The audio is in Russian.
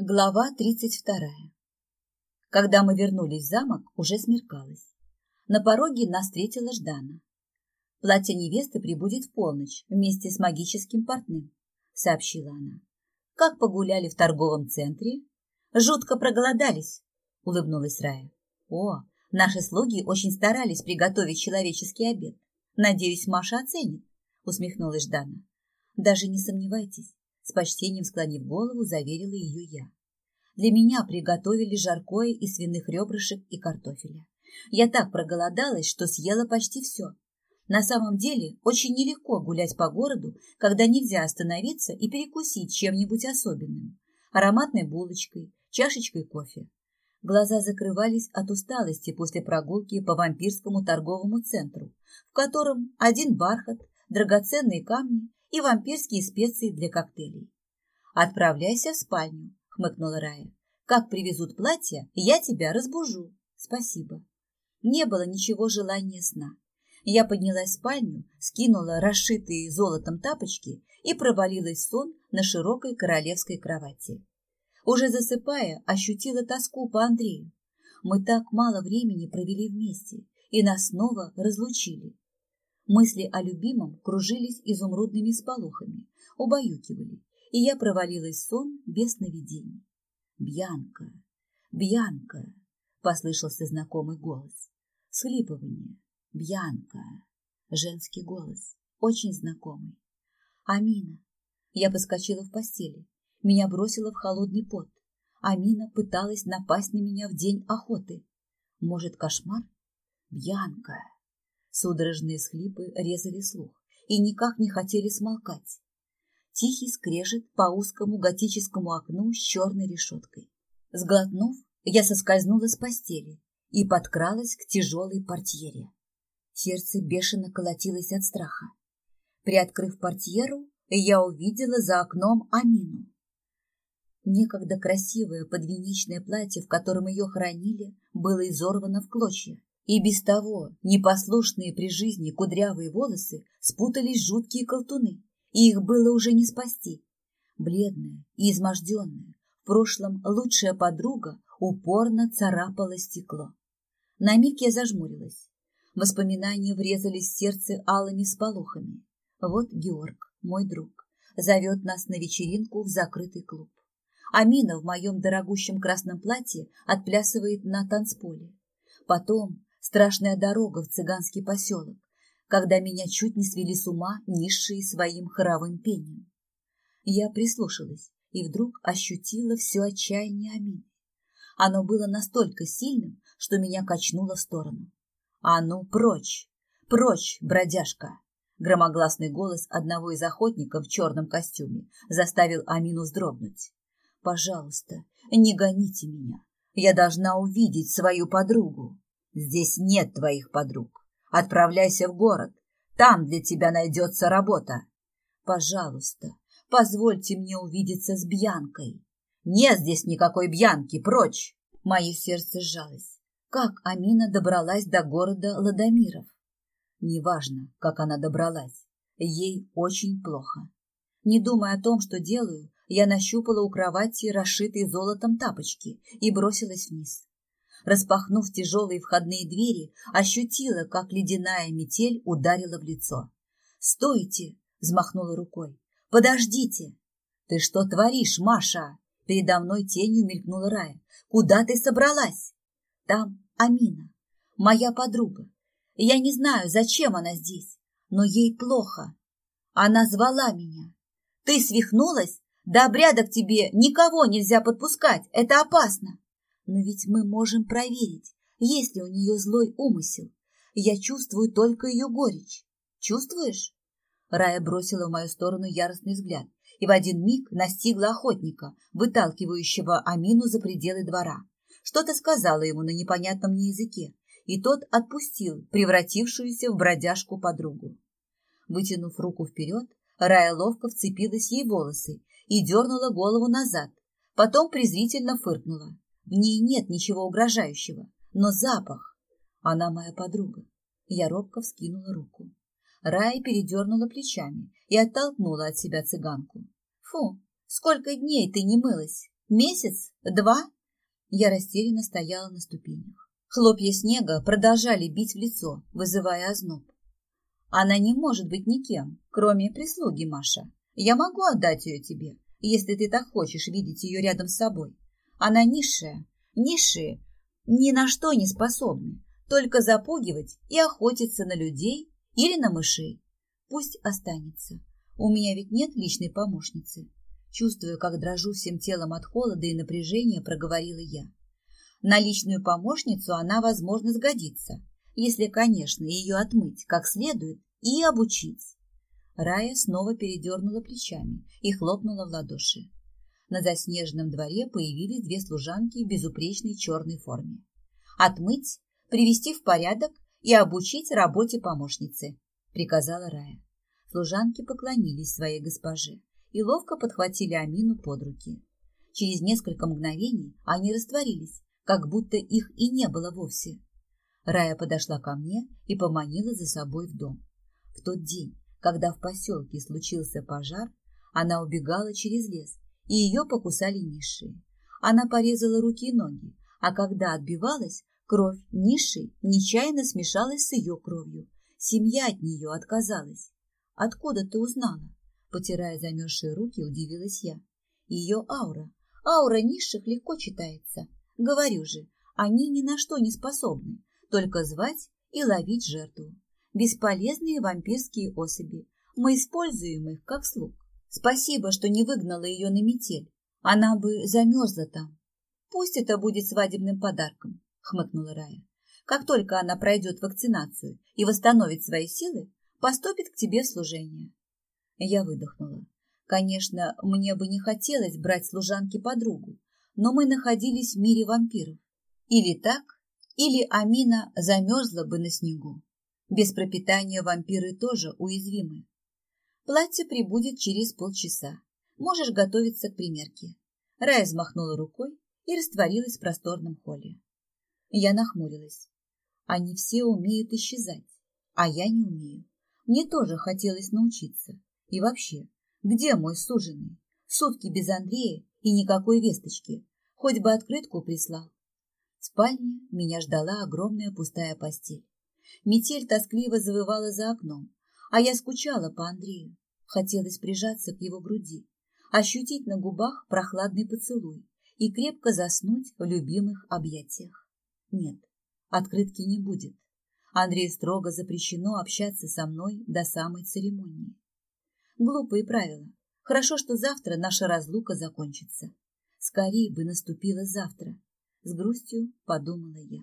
Глава тридцать вторая. Когда мы вернулись в замок, уже смеркалось. На пороге нас встретила Ждана. Платье невесты прибудет в полночь вместе с магическим портным, сообщила она. Как погуляли в торговом центре? Жутко проголодались, улыбнулась Рая. О, наши слуги очень старались приготовить человеческий обед. Надеюсь, Маша оценит, усмехнулась Ждана. Даже не сомневайтесь, с почтением склонив голову, заверила ее я. Для меня приготовили жаркое из свиных ребрышек и картофеля. Я так проголодалась, что съела почти все. На самом деле очень нелегко гулять по городу, когда нельзя остановиться и перекусить чем-нибудь особенным. Ароматной булочкой, чашечкой кофе. Глаза закрывались от усталости после прогулки по вампирскому торговому центру, в котором один бархат, драгоценные камни и вампирские специи для коктейлей. «Отправляйся в спальню», — хмыкнула Рая. «Как привезут платье, я тебя разбужу». «Спасибо». Не было ничего желания сна. Я поднялась в спальню, скинула расшитые золотом тапочки и провалилась в сон на широкой королевской кровати. Уже засыпая, ощутила тоску по Андрею. Мы так мало времени провели вместе, и нас снова разлучили. Мысли о любимом кружились изумрудными сполохами, убаюкивали, и я провалилась в сон без сновидений. «Бьянка! Бьянка!» — послышался знакомый голос. Схлипывание. «Бьянка!» Женский голос, очень знакомый. «Амина!» Я поскочила в постели. Меня бросило в холодный пот. Амина пыталась напасть на меня в день охоты. Может, кошмар? Бьянка! Судорожные схлипы резали слух и никак не хотели смолкать. Тихий скрежет по узкому готическому окну с черной решеткой. Сглотнув, я соскользнула с постели и подкралась к тяжелой портьере. Сердце бешено колотилось от страха. Приоткрыв портьеру, я увидела за окном Амину. Некогда красивое подвенечное платье, в котором ее хоронили, было изорвано в клочья. И без того непослушные при жизни кудрявые волосы спутались жуткие колтуны, и их было уже не спасти. Бледная и изможденная, в прошлом лучшая подруга упорно царапала стекло. На миг я зажмурилась. Воспоминания врезались в сердце алыми сполохами. Вот Георг, мой друг, зовет нас на вечеринку в закрытый клуб. Амина в моем дорогущем красном платье отплясывает на танцполе. Потом страшная дорога в цыганский поселок, когда меня чуть не свели с ума низшие своим хоровым пением. Я прислушалась и вдруг ощутила все отчаяние Амины. Оно было настолько сильным, что меня качнуло в сторону. «А ну, прочь! Прочь, бродяжка!» Громогласный голос одного из охотников в черном костюме заставил Амину вздрогнуть. «Пожалуйста, не гоните меня. Я должна увидеть свою подругу». Здесь нет твоих подруг. Отправляйся в город. Там для тебя найдется работа. Пожалуйста, позвольте мне увидеться с Бьянкой. Нет здесь никакой Бьянки, прочь. Мое сердце сжалось. Как Амина добралась до города Ладомиров? Неважно, как она добралась. Ей очень плохо. Не думая о том, что делаю, я нащупала у кровати расшитые золотом тапочки и бросилась вниз распахнув тяжелые входные двери, ощутила, как ледяная метель ударила в лицо. «Стойте!» — взмахнула рукой. «Подождите!» «Ты что творишь, Маша?» Передо мной тенью мелькнула Рая. «Куда ты собралась?» «Там Амина, моя подруга. Я не знаю, зачем она здесь, но ей плохо. Она звала меня. Ты свихнулась? До обряда к тебе никого нельзя подпускать, это опасно. Но ведь мы можем проверить, есть ли у нее злой умысел. Я чувствую только ее горечь. Чувствуешь? Рая бросила в мою сторону яростный взгляд и в один миг настигла охотника, выталкивающего Амину за пределы двора. Что-то сказала ему на непонятном мне языке, и тот отпустил превратившуюся в бродяжку подругу. Вытянув руку вперед, Рая ловко вцепилась ей волосы и дернула голову назад, потом презрительно фыркнула. В ней нет ничего угрожающего, но запах. Она моя подруга. Я робко вскинула руку. Рая передернула плечами и оттолкнула от себя цыганку. Фу, сколько дней ты не мылась. Месяц? Два?» Я растерянно стояла на ступенях. Хлопья снега продолжали бить в лицо, вызывая озноб. «Она не может быть никем, кроме прислуги, Маша. Я могу отдать ее тебе, если ты так хочешь видеть ее рядом с собой. Она низшая, низшие ни на что не способны, только запугивать и охотиться на людей или на мышей. Пусть останется. У меня ведь нет личной помощницы. Чувствуя, как дрожу всем телом от холода и напряжения, проговорила я. На личную помощницу она, возможно, сгодится, если, конечно, ее отмыть как следует и обучить. Рая снова передернула плечами и хлопнула в ладоши. На заснеженном дворе появились две служанки в безупречной черной форме. Отмыть, привести в порядок и обучить работе помощницы, приказала Рая. Служанки поклонились своей госпоже и ловко подхватили Амину под руки. Через несколько мгновений они растворились, как будто их и не было вовсе. Рая подошла ко мне и поманила за собой в дом. В тот день, когда в поселке случился пожар, она убегала через лес, и ее покусали низшие. Она порезала руки и ноги, а когда отбивалась, кровь низшей нечаянно смешалась с ее кровью. Семья от нее отказалась. «Откуда ты узнала?» Потирая замерзшие руки, удивилась я. Ее аура. Аура низших легко читается. Говорю же, они ни на что не способны, только звать и ловить жертву бесполезные вампирские особи. Мы используем их как слуг. Спасибо, что не выгнала ее на метель. Она бы замерзла там. Пусть это будет свадебным подарком, хмыкнула Рая. Как только она пройдет вакцинацию и восстановит свои силы, поступит к тебе в служение. Я выдохнула. Конечно, мне бы не хотелось брать служанки подругу, но мы находились в мире вампиров. Или так, или Амина замерзла бы на снегу. Без пропитания вампиры тоже уязвимы. Платье прибудет через полчаса. Можешь готовиться к примерке. Рая взмахнула рукой и растворилась в просторном холле. Я нахмурилась. Они все умеют исчезать, а я не умею. Мне тоже хотелось научиться. И вообще, где мой суженый? Сутки без Андрея и никакой весточки. Хоть бы открытку прислал. В спальне меня ждала огромная пустая постель. Метель тоскливо завывала за окном, а я скучала по Андрею. Хотелось прижаться к его груди, ощутить на губах прохладный поцелуй и крепко заснуть в любимых объятиях. Нет, открытки не будет. Андрею строго запрещено общаться со мной до самой церемонии. Глупые правила. Хорошо, что завтра наша разлука закончится. Скорее бы наступило завтра. С грустью подумала я.